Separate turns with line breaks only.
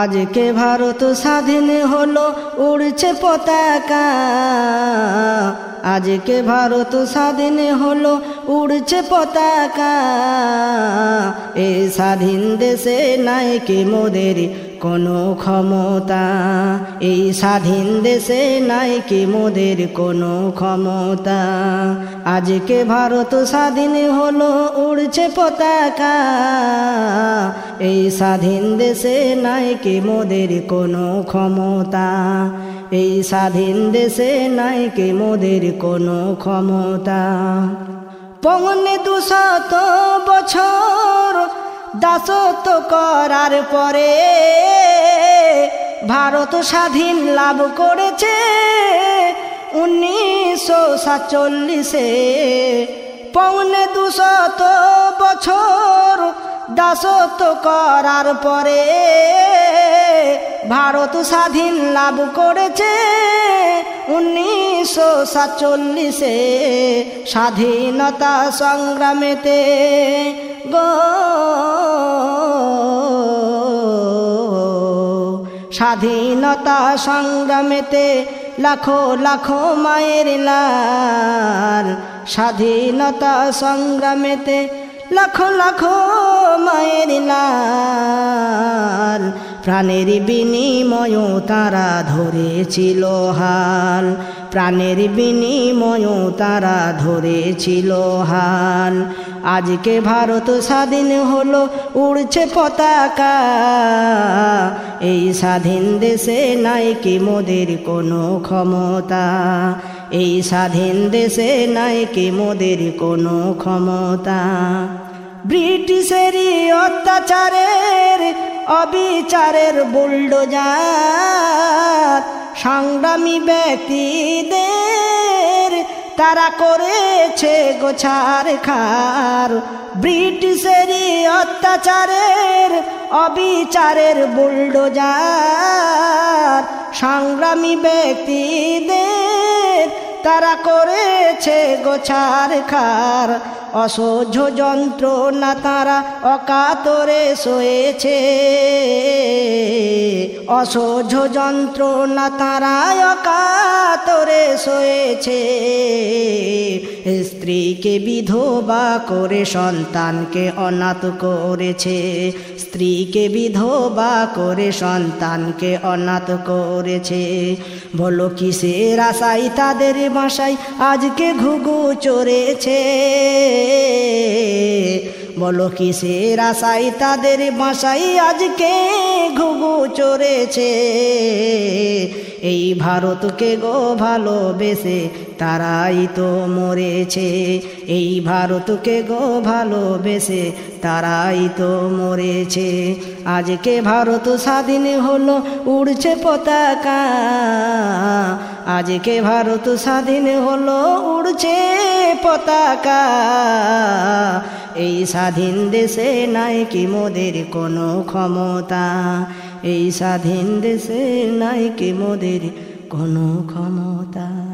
আজকে ভারত স্বাধীন হলো, উড়ছে পতাকা। আজকে ভারত স্বাধীন হলো, উড়ছে পতাকা। এই স্বাধীন দেশে নাই মোদের কোনো ক্ষমতা। এই স্বাধীন দেশে নাই মোদের কোনো ক্ষমতা। আজকে ভারত স্বাধীন হলো, উড়ছে পতাকা। এই স্বাধীন দেশে নাই কি মোদের কোনো ক্ষমতা? এই স্বাধীন দেশে নাই কি মোদের কোনো ক্ষমতা? পৌনে দুশত বছর দাসত্ব করার পরে ভারত স্বাধীন লাভ করেছে। উনিশশো সাতচল্লিশে পৌনে দুশত বছর দাসত্ব করার পরে ভারত স্বাধীন লাভ করেছে। উনিশশো সাতচল্লিশে স্বাধীনতা সংগ্রামেতে। গো স্বাধীনতা সংগ্রামেতে লাখো লাখো মায়ের লাল স্বাধীনতা সংগ্রামেতে লাখ লাখ মায়ের লাল প্রাণের বিনিময় তারা ধরেছিল হাল। প্রাণের বিনিময় তারা ধরেছিল হাল। আজকে ভারত স্বাধীন হলো, উড়ছে পতাকা। এই স্বাধীন দেশে নাই কি মোদের কোনো ক্ষমতা? এই স্বাধীন দেশে নাই কি মোদের কোনো ক্ষমতা? ব্রিটিশেরই অত্যাচারের অবিচারের বুলডোজার সংগ্রামী ব্যক্তিদের তারা করেছে গোছার খার ব্রিটিশেরই অত্যাচারের অবিচারের বুলডোজার সংগ্রামী ব্যক্তিদের তারা করেছে গোছার খার অসহ্য যন্ত্রণা তারা অকাতরে শোয়েছে অসহ্য যন্ত্রণা তারা অকাতরে শোয়েছে স্ত্রীকে বিধবা করে সন্তানকে অনাথ করেছে। স্ত্রীকে বিধবা করে সন্তানকে অনাথ করেছে। বলো কিসের আশাই তাদের বাসায় আজকে ঘুঘু চড়েছে? বলো কিসের আশাই তাদের বাসাই আজকে ঘুঘু চড়েছে? এই ভারতকে গো ভালোবেসে তারাই তো মরেছে। এই ভারতকে গো ভালোবেসে তারাই তো মরেছে। আজকে ভারত স্বাধীন হলো, উড়ছে পতাকা। আজকে ভারত স্বাধীন হলো, উড়ছে পতাকা। এই স্বাধীন দেশে নাই কি মোদের কোনো ক্ষমতা? এই স্বাধীন দেশে নাই কি মোদের কোনো ক্ষমতা?